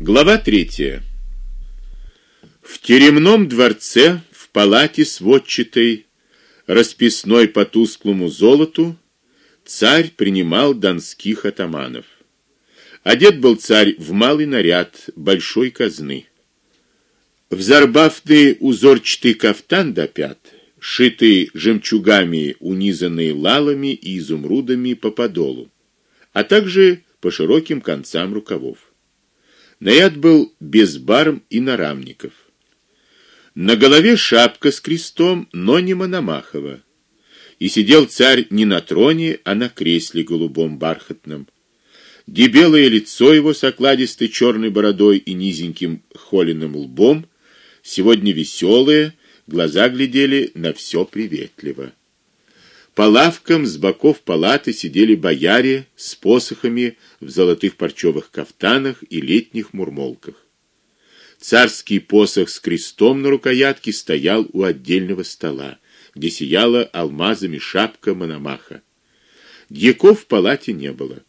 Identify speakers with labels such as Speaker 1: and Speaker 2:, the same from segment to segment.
Speaker 1: Глава третья. В теремном дворце, в палате сводчатой, расписной по тусклому золоту, царь принимал донских атаманов. Одет был царь в малый наряд большой казны. В зарбафный узорчатый кафтан до пят, шитый жемчугами, унизанный лалами и изумрудами по подолу, а также по широким концам рукавов. Наряд был без барм и нарамников. На голове шапка с крестом, но не Мономахова. И сидел царь не на троне, а на кресле голубом бархатном. Дебелое лицо его с окладистой черной бородой и низеньким холеным лбом, сегодня веселое, глаза глядели на все приветливо. По лавкам с боков палаты сидели бояре с посохами в золотых парчовых кафтанах и летних мурмолках. Царский посох с крестом на рукоятке стоял у отдельного стола, где сияла алмазами шапка Мономаха. Дьяков в палате не было.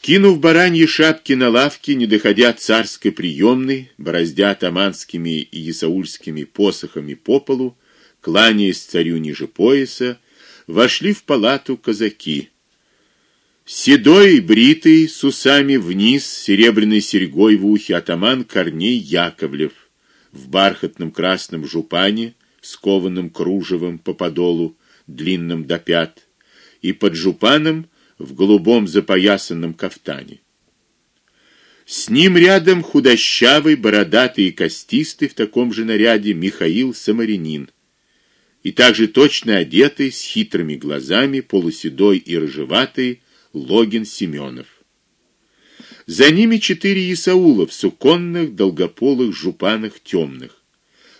Speaker 1: Кинув бараньи шапки на лавке, не доходя царской приемной, бороздя атаманскими и исаульскими посохами по полу, кланяясь царю ниже пояса, вошли в палату казаки. Седой, бритый, с усами вниз, серебряной серьгой в ухе атаман Корней Яковлев в бархатном красном жупане, скованном кружевом по подолу, длинном до пят, и под жупаном в голубом запоясанном кафтане. С ним рядом худощавый, бородатый и костистый в таком же наряде Михаил Самарянин и также точно одетый, с хитрыми глазами, полуседой и рыжеватый Логин Семенов. За ними четыре исаула в суконных, долгополых жупанах темных.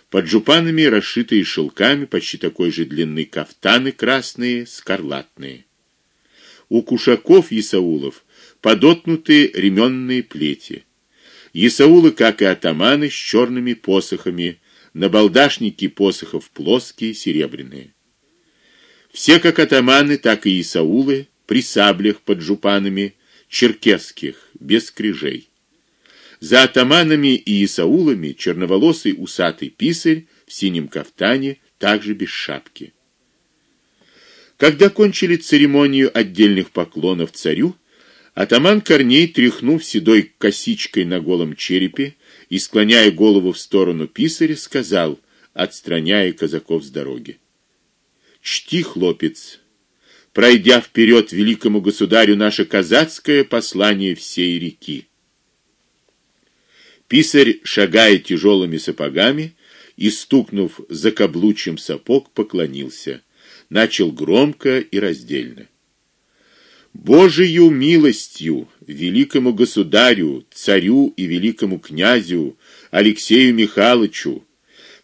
Speaker 1: Под жупанами расшитые шелками почти такой же длины кафтаны красные, скарлатные. У кушаков исаулов подотнутые ременные плети. Исаулы, как и атаманы, с черными посохами, набалдашники посохов плоские, серебряные. Все как атаманы, так и исаулы при саблях под жупанами черкесских, без крижей. За атаманами и исаулами черноволосый усатый писарь в синем кафтане, также без шапки. Когда кончили церемонию отдельных поклонов царю, атаман Корней, тряхнув седой косичкой на голом черепе, и склоняя голову в сторону писаря, сказал, отстраняя казаков с дороги: "Чти, хлопец, пройдя вперед великому государю наше казацкое послание всей реки". Писарь, шагая тяжелыми сапогами и стукнув за каблучем сапог, поклонился, начал громко и раздельно: Божию милостью великому государю, царю и великому князю Алексею Михайловичу,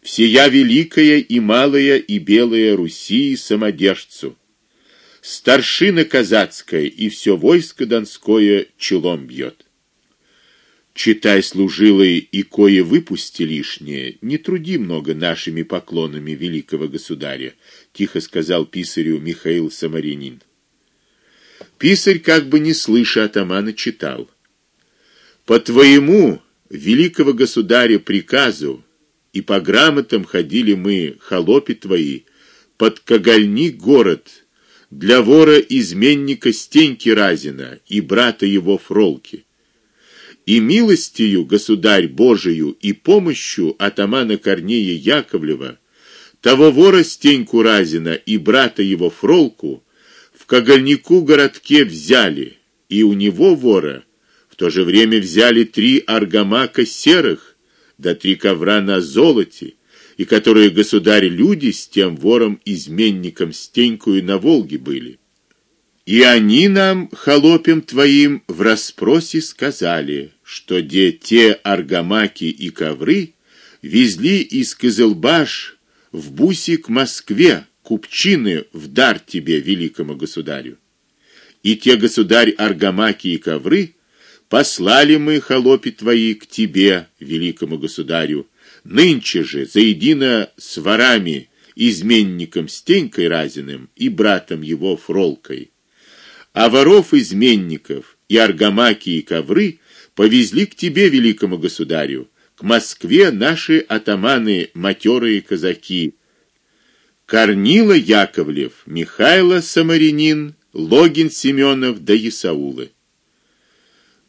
Speaker 1: всея великая и малая и белая Руси самодержцу, старшина казацкая и все войско донское челом бьет. Читай служилые и кое выпусти лишнее, не труди много нашими поклонами великого государя, тихо сказал писарю Михаил Самарянин. Писарь, как бы не слыша атамана, читал: По твоему великого государя приказу и по грамотам ходили мы, холопи твои, под Когольни город для вора изменника Стеньки Разина и брата его Фролки. И милостью государь Божию и помощью атамана Корнея Яковлева того вора Стеньку Разина и брата его Фролку Когольнику городке взяли, и у него вора в то же время взяли три аргамака серых, да три ковра на золоте, и которые государь люди с тем вором изменником Стенькую на Волге были. И они нам холопем твоим в расспросе сказали, что де те аргамаки и ковры везли из Кызылбаш в Буси к Москве купчины в дар тебе, великому государю. И те государь аргамаки и ковры послали мы холопи твои к тебе, великому государю. Нынче же заедино с ворами, изменником Стенькой Разиным и братом его Фролкой. А воров изменников и аргамаки и ковры повезли к тебе, великому государю, к Москве наши атаманы матерые казаки. Корнила Яковлев, Михайло Самарянин, Логин Семенов да Исаулы.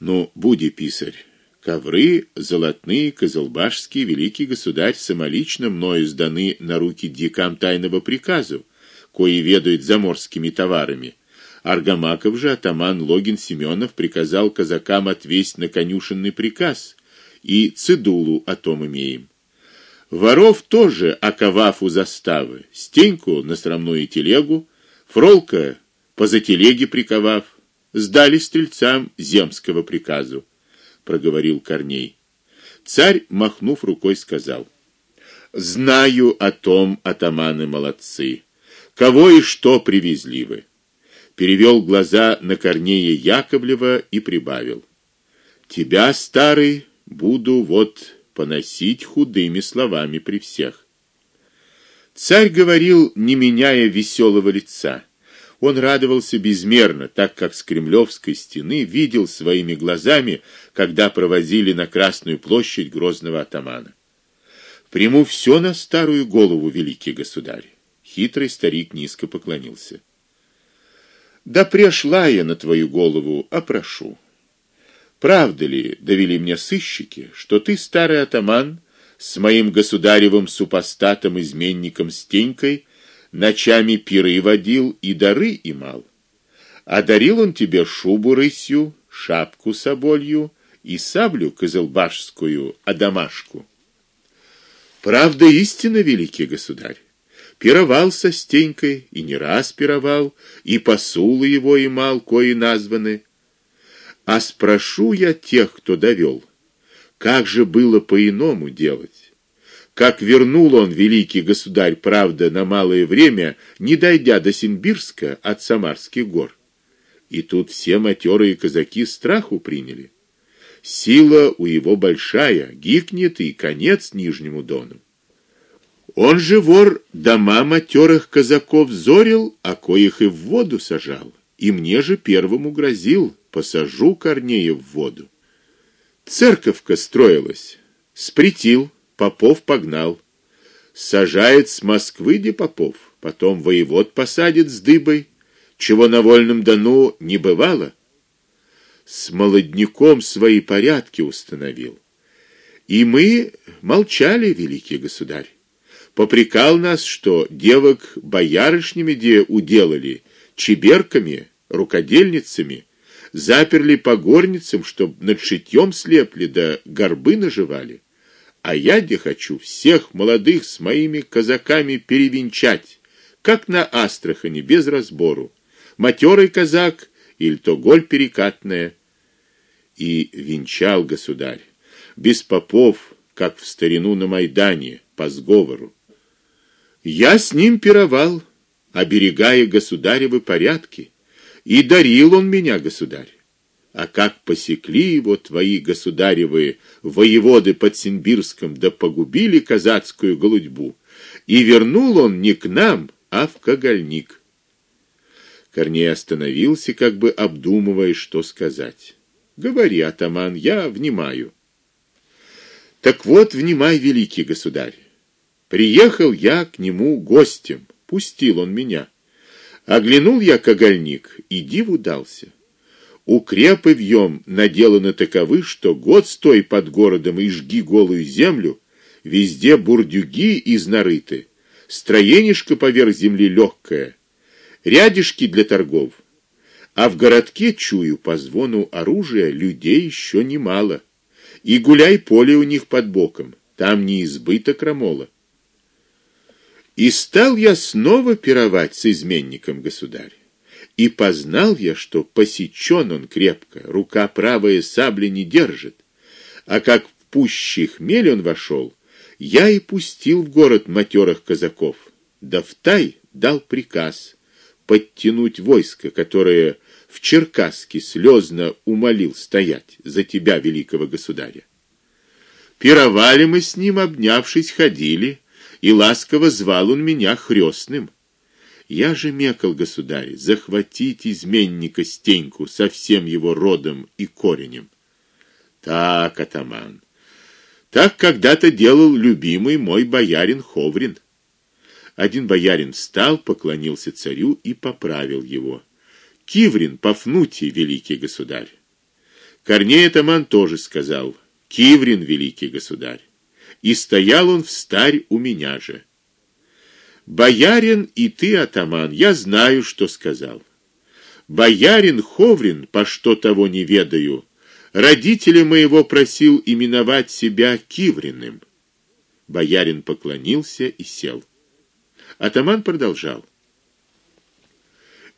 Speaker 1: Ну, буди писарь. Ковры золотные козелбашские великий государь самолично мною сданы на руки дикам тайного приказу, кои ведают заморскими товарами. Аргамаков же атаман Логин Семенов приказал казакам отвесть на конюшенный приказ, и цедулу о том имеем. Воров тоже оковав у заставы, Стеньку на срамную телегу, Фролка поза телеги приковав, сдали стрельцам земского приказу, проговорил Корней. Царь, махнув рукой, сказал: Знаю о том, атаманы молодцы. Кого и что привезли вы? Перевел глаза на Корнея Яковлева и прибавил: Тебя, старый, буду вот поносить худыми словами при всех. Царь говорил, не меняя веселого лица. Он радовался безмерно, так как с Кремлевской стены видел своими глазами, когда провозили на Красную площадь грозного атамана. Приму все на старую голову, великий государь. Хитрый старик низко поклонился. Да пришла я на твою голову, опрошу. Правда ли, довели мне сыщики, что ты старый атаман с моим государевым супостатом изменником Стенькой ночами пиры водил и дары имал. А дарил он тебе шубу рысью, шапку соболью и саблю козелбашскую, адамашку. Правда истина, великий государь. Пировал со Стенькой и не раз пировал, и посулы его имал, кои названы. А спрошу я тех, кто довел, как же было по-иному делать? как вернул он великий государь, правда, на малое время, не дойдя до Симбирска от Самарских гор. И тут все матерые казаки страху приняли. Сила у его большая, гикнет и конец Нижнему Дону. Он же вор дома матерых казаков зорил, а коих и в воду сажал. И мне же первому грозил, посажу Корнея в воду. Церковка строилась, спретил Попов погнал. Сажает с Москвы де Попов, потом воевод посадит с дыбой, чего на вольном Дону не бывало. С молодняком свои порядки установил. И мы молчали, великий государь. Попрекал нас, что девок боярышнями де уделали, чеберками, рукодельницами, заперли по горницам, чтоб над шитьем слепли да горбы наживали. А я де хочу всех молодых с моими казаками перевенчать, как на Астрахани без разбору. Матерый казак или то голь перекатная. И венчал государь без попов, как в старину на Майдане, по сговору. Я с ним пировал, оберегая государевы порядки, и дарил он меня, государь. А как посекли его твои государевы воеводы под Симбирском да погубили казацкую голудьбу, и вернул он не к нам, а в Когольник. Корней остановился, как бы обдумывая, что сказать. Говори, атаман, я внимаю. Так вот, внимай, великий государь. Приехал я к нему гостем, пустил он меня. Оглянул я Когольник и диву дался. Укрепы в нем наделаны таковы, что год стой под городом и жги голую землю, везде бурдюги изнарыты, строенишко поверх земли легкое, рядишки для торгов. А в городке чую по звону оружия людей еще немало. И гуляй поле у них под боком, там не избыток крамола. И стал я снова пировать с изменником государь. И познал я, что посечен он крепко, рука правая сабли не держит. А как в пущий хмель он вошел, я и пустил в город матерых казаков, да в тай дал приказ подтянуть войско, которое в Черкасске слезно умолил стоять за тебя, великого государя. Пировали мы с ним, обнявшись, ходили, и ласково звал он меня хрестным. Я же мекал государь захватить изменника Стеньку со всем его родом и коренем. Так, атаман. Так когда-то делал любимый мой боярин Ховрин. Один боярин встал, поклонился царю и поправил его. Киврин Пафнутий, великий государь. Корней атаман тоже сказал: Киврин, великий государь. И стоял он в старь у меня же. Боярин и ты, атаман, я знаю, что сказал. Боярин Ховрин, по что того не ведаю, родителя моего просил именовать себя Кивриным. Боярин поклонился и сел. Атаман продолжал: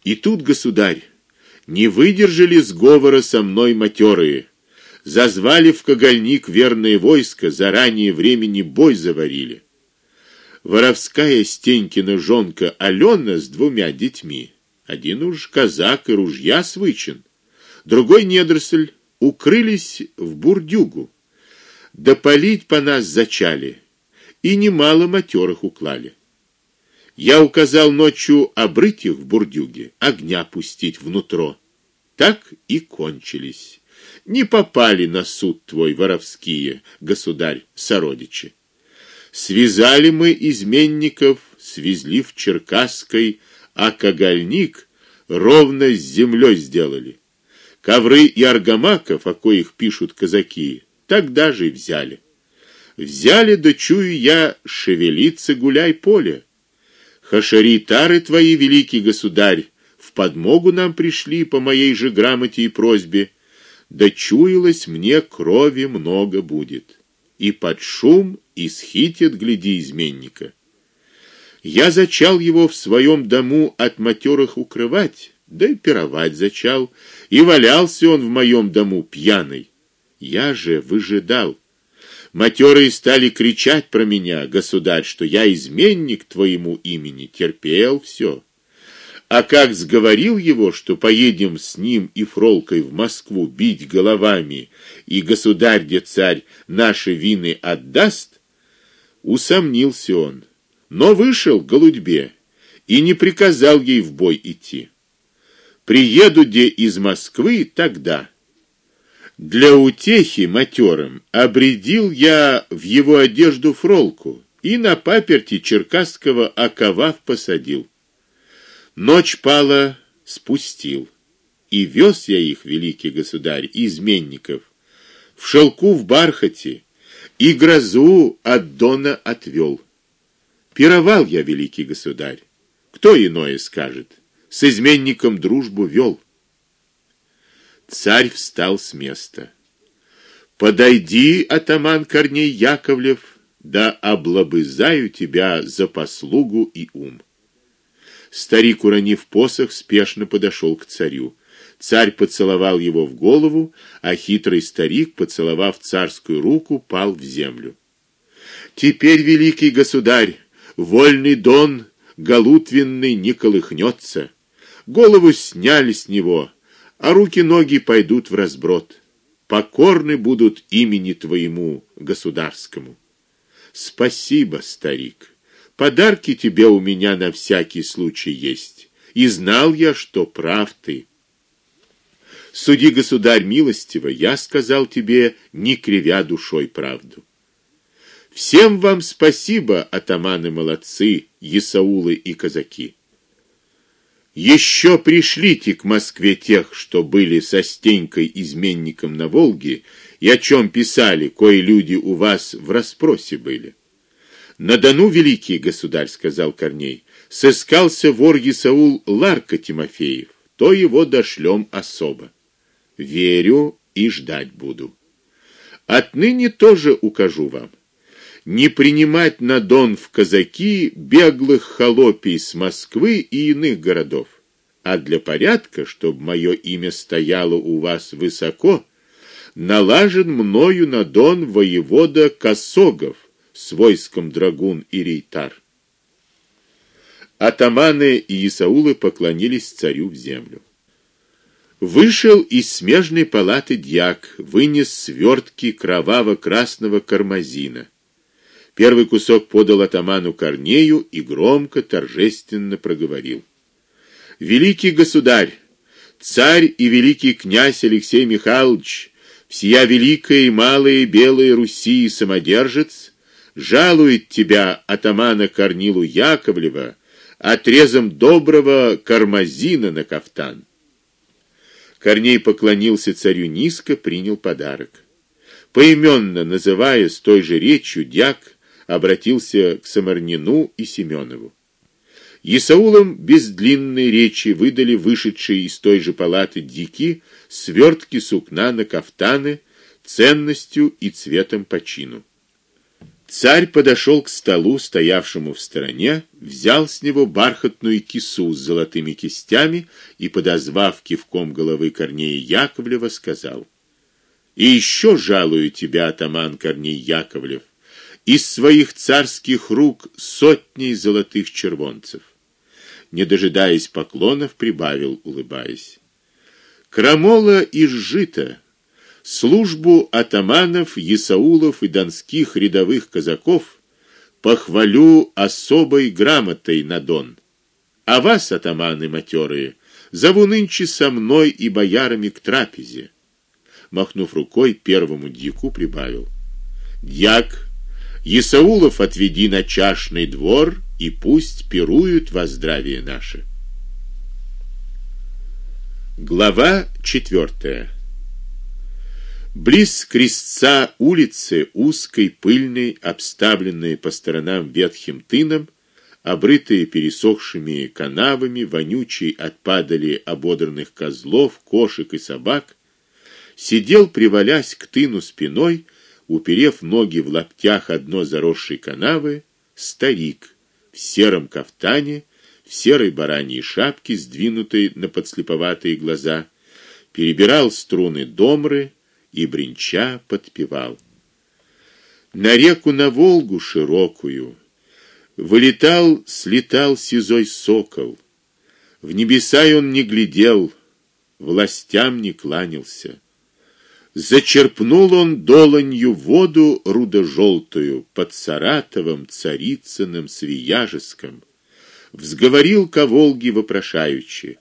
Speaker 1: И тут, государь, не выдержали сговора со мной матерые, зазвали в когольник верное войско, заранее времени бой заварили. Воровская Стенькина жонка Алена с двумя детьми, один уж казак и ружья свычен, другой недоросль, укрылись в бурдюгу. Да по нас зачали, и немало матерых уклали. Я указал ночью обрыть их в бурдюге, огня пустить внутрь. Так и кончились. Не попали на суд твой воровские, государь, сородичи. Связали мы изменников, свезли в Черкасской, а когольник ровно с землей сделали. Ковры и аргамаков, о коих пишут казаки, тогда же и взяли. Взяли, да чую я, шевелиться гуляй поле. Хашари тары твои, великий государь, в подмогу нам пришли по моей же грамоте и просьбе. Да чуялось мне крови много будет. И под шум и схитит гляди изменника. Я зачал его в своем дому от матерых укрывать, да и пировать зачал, и валялся он в моем дому пьяный. Я же выжидал Матерые стали кричать про меня, государь, что я изменник твоему имени, терпел все. А как сговорил его, что поедем с ним и фролкой в Москву бить головами, и государь де царь наши вины отдаст, усомнился он, но вышел к голудьбе и не приказал ей в бой идти. Приеду де из Москвы тогда для утехи матерым обредил я в его одежду фролку и на паперти черкасского оковав посадил. Ночь пала, спустил, и вез я их, великий государь, изменников, в шелку в бархате, и грозу от дона отвел. Пировал я, великий государь. Кто иное скажет? С изменником дружбу вел. Царь встал с места. Подойди, атаман Корней Яковлев, да облобызаю тебя за послугу и ум. Старик, уронив посох, спешно подошел к царю. Царь поцеловал его в голову, а хитрый старик, поцеловав царскую руку, пал в землю. Теперь великий государь, вольный дон голутвенный не колыхнется. Голову сняли с него, а руки-ноги пойдут в разброд. Покорны будут имени твоему государскому. Спасибо, старик. Подарки тебе у меня на всякий случай есть. И знал я, что прав ты. Суди, государь милостиво, я сказал тебе, не кривя душой правду. Всем вам спасибо, атаманы молодцы, есаулы и казаки. Еще пришлите к Москве тех, что были со Стенькой изменником на Волге, и о чем писали, кои люди у вас в расспросе были. На Дону великий государь сказал Корней, сыскался вор Исаул Ларка Тимофеев, то его дошлем особо. Верю и ждать буду. Отныне тоже укажу вам не принимать на Дон в казаки беглых холопий с Москвы и иных городов, а для порядка, чтобы мое имя стояло у вас высоко, налажен мною на Дон воевода Косогов с войском драгун и рейтар. Атаманы и Исаулы поклонились царю в землю. Вышел из смежной палаты дьяк, вынес свертки кроваво-красного кармазина. Первый кусок подал атаману Корнею и громко, торжественно проговорил: "Великий государь, царь и великий князь Алексей Михайлович всея великая и малая белая Руси самодержец жалует тебя атамана Корнилу Яковлева отрезом доброго кармазина на кафтан. Корней поклонился царю низко, принял подарок. Поименно называя с той же речью, дьяк обратился к Самарнину и Семенову. Исаулам без длинной речи выдали вышедшие из той же палаты дики свертки сукна на кафтаны ценностью и цветом по чину. Царь подошел к столу, стоявшему в стороне, взял с него бархатную кису с золотыми кистями и, подозвав кивком головы Корнея Яковлева, сказал: "И еще жалую тебя, атаман Корней Яковлев, из своих царских рук сотни золотых червонцев". Не дожидаясь поклонов, прибавил, улыбаясь: "Крамола из жита службу атаманов, есаулов и донских рядовых казаков похвалю особой грамотой на Дон. А вас, атаманы матерые, зову нынче со мной и боярами к трапезе. Махнув рукой, первому дьяку прибавил: "Дьяк, Есаулов отведи на чашный двор, и пусть пируют во здравие наше". Глава четвертая. Близ крестца улицы, узкой, пыльной, обставленной по сторонам ветхим тыном, обрытые пересохшими канавами, вонючей от падали ободранных козлов, кошек и собак, сидел, привалясь к тыну спиной, уперев ноги в лаптях одно заросшей канавы, старик в сером кафтане, в серой бараньей шапке, сдвинутой на подслеповатые глаза, перебирал струны домры, и бренча подпевал. На реку на Волгу широкую вылетал, слетал сизой сокол. В небеса он не глядел, властям не кланялся. Зачерпнул он долонью воду рудо-желтую под Саратовым, Царицыным, Свияжеском. Взговорил ко Волге вопрошаючи: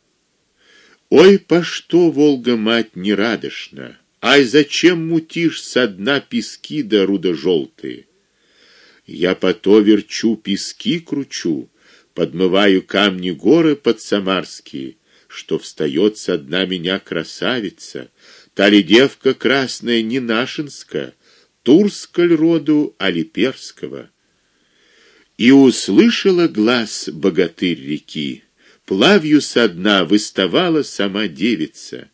Speaker 1: Ой, по что Волга мать не радошна? Ай, зачем мутишь со дна пески да рудо желтые? Я по то верчу пески кручу, подмываю камни горы под самарские, что встает со дна меня красавица, та ли девка красная не нашинская, турского роду, али перского. И услышала глаз богатырь реки, плавью со дна выставала сама девица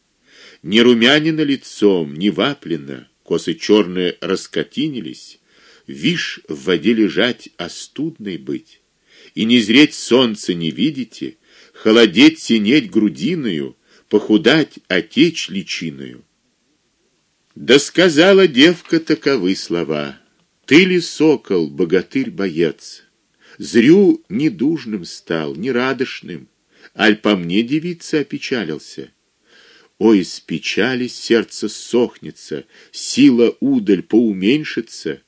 Speaker 1: ни румянина лицом, ни ваплина, косы черные раскотинились, вишь в воде лежать, остудной быть. И не зреть солнце не видите, холодеть синеть грудиною, похудать, отечь личиною. Да сказала девка таковы слова: Ты ли сокол, богатырь, боец? Зрю недужным стал, не радошным, аль по мне девица опечалился. Ой, с печали сердце сохнется, сила удаль поуменьшится,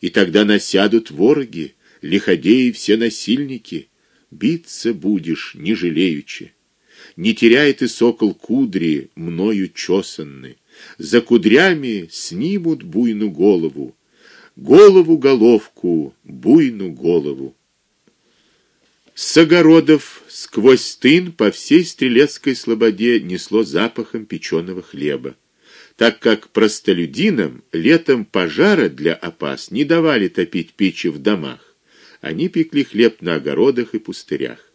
Speaker 1: и тогда насядут вороги, лиходеи все насильники, биться будешь не жалеючи. Не теряй ты сокол кудри, мною чесанны, за кудрями снимут буйну голову, голову головку, буйну голову. С огородов сквозь тын по всей стрелецкой слободе несло запахом печеного хлеба, так как простолюдинам летом пожара для опас не давали топить печи в домах. Они пекли хлеб на огородах и пустырях.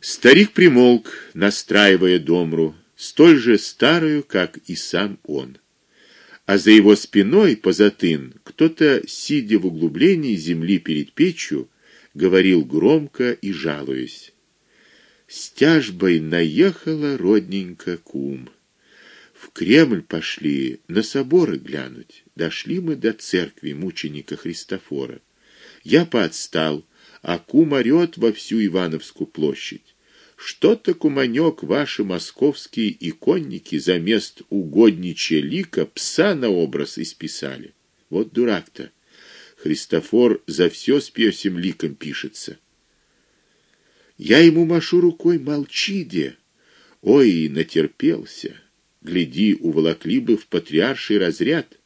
Speaker 1: Старик примолк, настраивая домру, столь же старую, как и сам он. А за его спиной позатын кто-то, сидя в углублении земли перед печью, говорил громко и жалуясь. С тяжбой наехала родненько кум. В Кремль пошли на соборы глянуть. Дошли мы до церкви мученика Христофора. Я поотстал, а кум орёт во всю Ивановскую площадь. Что-то куманёк ваши московские иконники за мест угодничья лика пса на образ исписали. Вот дурак-то. Христофор за все с пёсим ликом пишется. Я ему машу рукой: "Молчи, де". Ой, натерпелся. гляди, уволокли бы в патриарший разряд.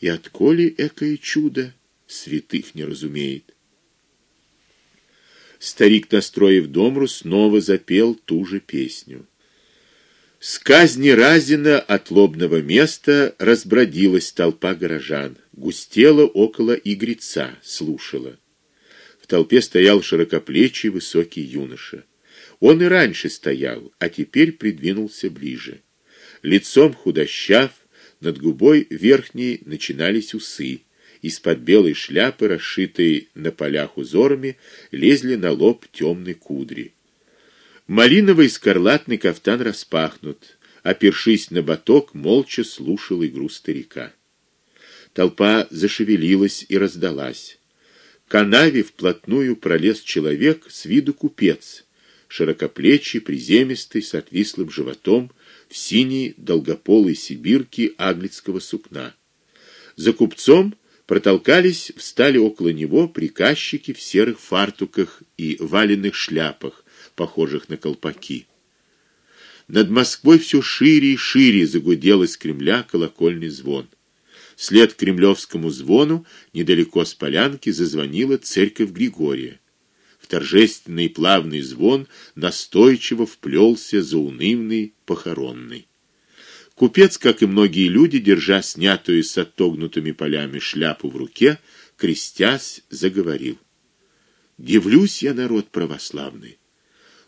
Speaker 1: И отколи экое чудо святых не разумеет. Старик, настроив домру, снова запел ту же песню. С казни Разина от лобного места разбродилась толпа горожан, густела около игреца, слушала. В толпе стоял широкоплечий высокий юноша. Он и раньше стоял, а теперь придвинулся ближе. Лицом худощав, над губой верхней начинались усы. Из-под белой шляпы, расшитой на полях узорами, лезли на лоб темные кудри. Малиновый скарлатный кафтан распахнут, опершись на боток, молча слушал игру старика. Толпа зашевелилась и раздалась. К канаве вплотную пролез человек с виду купец, широкоплечий, приземистый, с отвислым животом, в синей долгополой сибирке аглицкого сукна. За купцом протолкались, встали около него приказчики в серых фартуках и валенных шляпах, похожих на колпаки. Над Москвой все шире и шире загудел из Кремля колокольный звон. Вслед кремлевскому звону недалеко с полянки зазвонила церковь Григория. В торжественный плавный звон настойчиво вплелся заунывный похоронный. Купец, как и многие люди, держа снятую с отогнутыми полями шляпу в руке, крестясь, заговорил: "Дивлюсь я народ православный.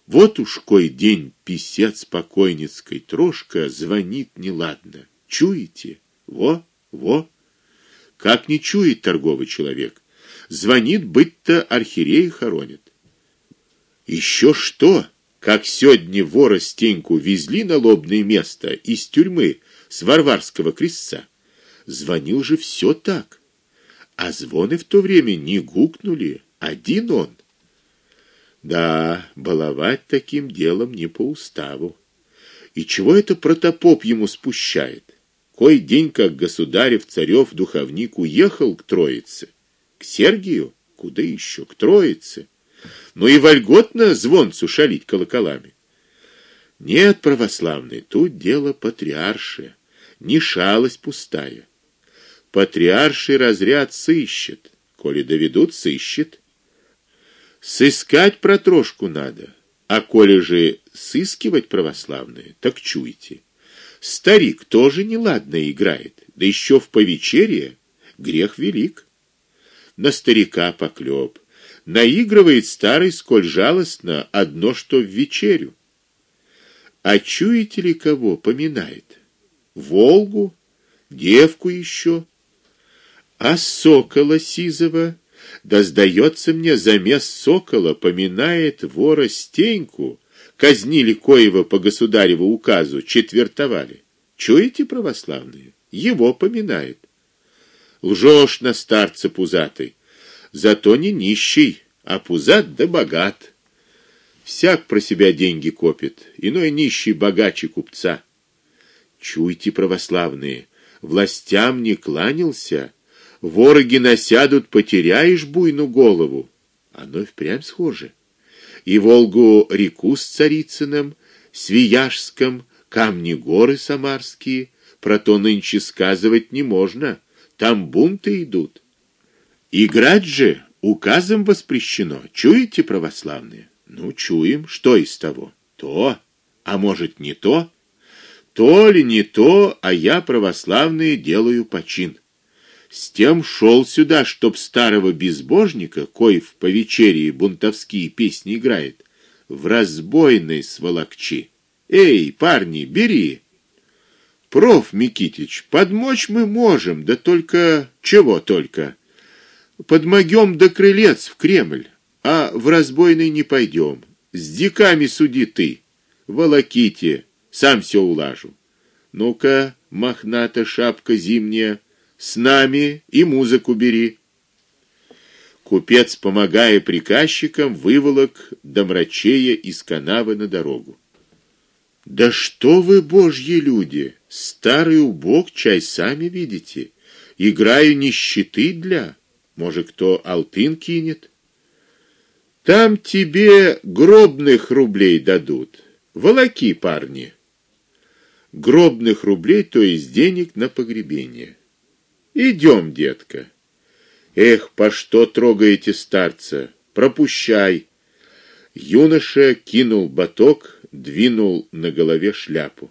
Speaker 1: Вот уж кой день писец покойницкой трошка звонит неладно. Чуете? Во, во. Как не чует торговый человек? Звонит, быть-то архиерей хоронит. Еще что? Как сегодня вора Стеньку везли на лобное место из тюрьмы с Варварского крестца. Звонил же все так. А звоны в то время не гукнули, один он. Да, баловать таким делом не по уставу. И чего это протопоп ему спущает? Кой день как государев царев духовник уехал к Троице, к Сергию, куда еще к Троице. Ну и вольготно звонцу шалить колоколами. Нет, православный, тут дело патриаршее, не шалость пустая. Патриарший разряд сыщет, коли доведут сыщет. Сыскать протрошку надо. А коли же сыскивать православные, так чуйте. Старик тоже неладно играет, да еще в повечерие грех велик. На старика поклеп. Наигрывает старый сколь жалостно одно что в вечерю. А чуете ли кого поминает? Волгу, девку еще, а сокола сизого да сдается мне замес сокола поминает вора Стеньку, казнили коего по государеву указу, четвертовали. Чуете, православные? Его поминает. Лжешь на старца пузатый. Зато не нищий, а пузат да богат. Всяк про себя деньги копит, иной нищий богаче купца. Чуйте, православные, властям не кланялся, Вороги насядут, потеряешь буйну голову. Оно впрямь схоже. И Волгу-реку с Царицыным, Свияжском, камни горы самарские, про то нынче сказывать не можно. Там бунты идут. Играть же указом воспрещено. Чуете, православные? Ну, чуем, что из того? То, а может, не то? То ли не то, а я православные делаю почин. С тем шел сюда, чтоб старого безбожника, кой в повечерии бунтовские песни играет, в разбойной сволокчи. Эй, парни, бери. Проф Микитич, подмочь мы можем, да только чего только. Подмогем до крылец в Кремль, а в разбойный не пойдем. С диками суди ты. Волоките, сам все улажу. Ну-ка, мохната шапка зимняя, с нами и музыку бери. Купец, помогая приказчикам, выволок домрачея из канавы на дорогу. Да что вы, божьи люди, старый убог чай сами видите. Играю нищеты для, может, кто алтын кинет. Там тебе гробных рублей дадут. Волоки, парни. гробных рублей, то есть денег на погребение. Идем, детка. Эх, по что трогаете старца? Пропущай. Юноша кинул баток, двинул на голове шляпу.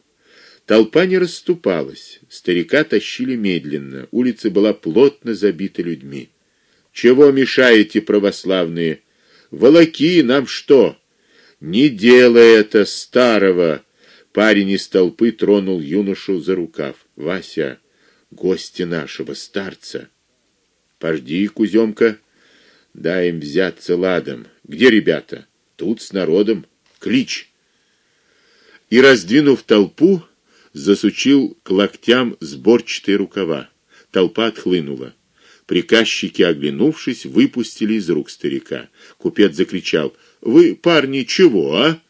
Speaker 1: Толпа не расступалась. Старика тащили медленно. Улица была плотно забита людьми. Чего мешаете, православные? Волоки нам что? Не делай это старого. Парень из толпы тронул юношу за рукав. Вася, гости нашего старца. Пожди, Кузёмка, дай им взяться ладом. Где ребята? Тут с народом. Клич. И раздвинув толпу, засучил к локтям сборчатые рукава. Толпа отхлынула. Приказчики, оглянувшись, выпустили из рук старика. Купец закричал: "Вы, парни, чего, а?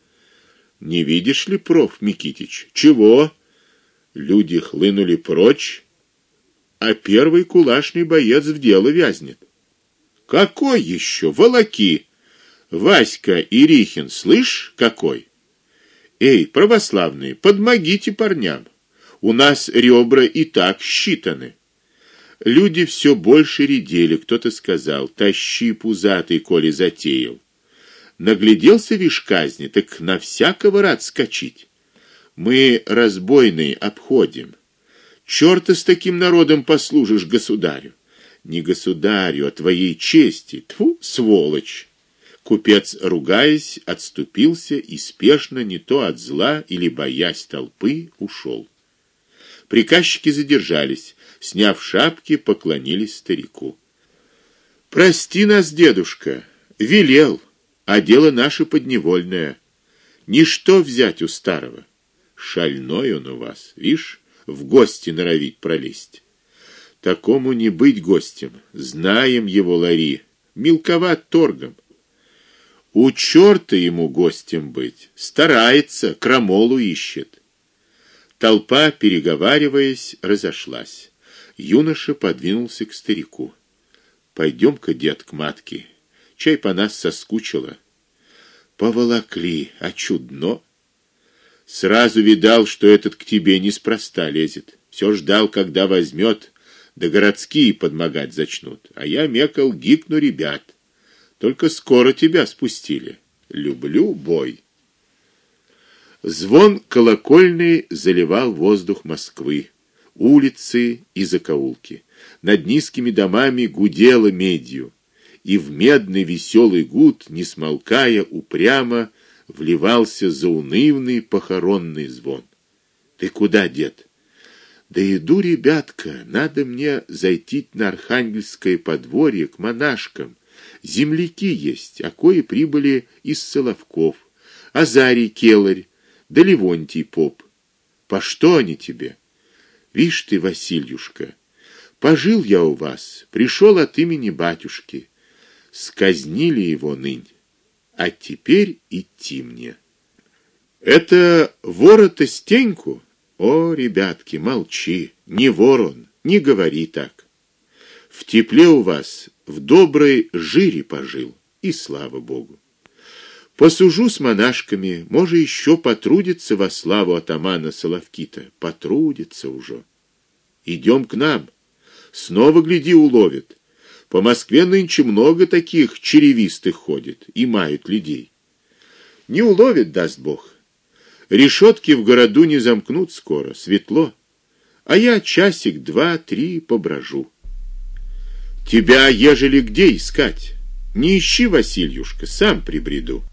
Speaker 1: Не видишь ли, проф Микитич? Чего?" Люди хлынули прочь, а первый кулашный боец в дело вязнет. Какой еще волоки? Васька Ирихин, слышь, какой? Эй, православные, подмогите парням. У нас ребра и так считаны. Люди все больше редели, кто-то сказал: "Тащи пузатый, коли затеял". Нагляделся вишь казни, так на всякого рад скачить. Мы разбойный обходим. Чёрта с таким народом послужишь государю. Не государю, а твоей чести. Тфу, сволочь. Купец, ругаясь, отступился и спешно, не то от зла или боясь толпы, ушел. Приказчики задержались, сняв шапки, поклонились старику. Прости нас, дедушка, велел, а дело наше подневольное. Ничто взять у старого. Шальной он у вас, вишь, в гости норовить пролезть. Такому не быть гостем. Знаем его лари, мелковат торгом. У чёрта ему гостем быть. Старается, крамолу ищет. Толпа, переговариваясь, разошлась. Юноша подвинулся к старику. Пойдем-ка, дед, к матке. Чай по нас соскучила. Поволокли, а чудно. Сразу видал, что этот к тебе неспроста лезет. Все ждал, когда возьмет, да городские подмогать зачнут. А я мекал, гикну ребят. Только скоро тебя спустили. Люблю бой. Звон колокольный заливал воздух Москвы, улицы и закоулки. Над низкими домами гудело медью, и в медный веселый гуд, не смолкая упрямо, вливался заунывный похоронный звон. Ты куда, дед? Да иду, ребятка, надо мне зайти на Архангельское подворье к монашкам земляки есть, а кои прибыли из Соловков, Азарий Келарь, да Левонтий поп. По что они тебе? Вишь ты, Васильюшка, пожил я у вас, пришел от имени батюшки. Сказнили его нынь, а теперь идти мне. Это ворота Стеньку? О, ребятки, молчи, не ворон, не говори так. В тепле у вас в доброй жире пожил, и слава Богу. Посужу с монашками, може еще потрудится во славу атамана Соловкита, потрудится уже. Идем к нам. Снова гляди, уловит. По Москве нынче много таких черевистых ходит и мают людей. Не уловит, даст Бог. Решетки в городу не замкнут скоро, светло. А я часик два-три поброжу. Тебя ежели где искать? Не ищи, Васильюшка, сам прибреду.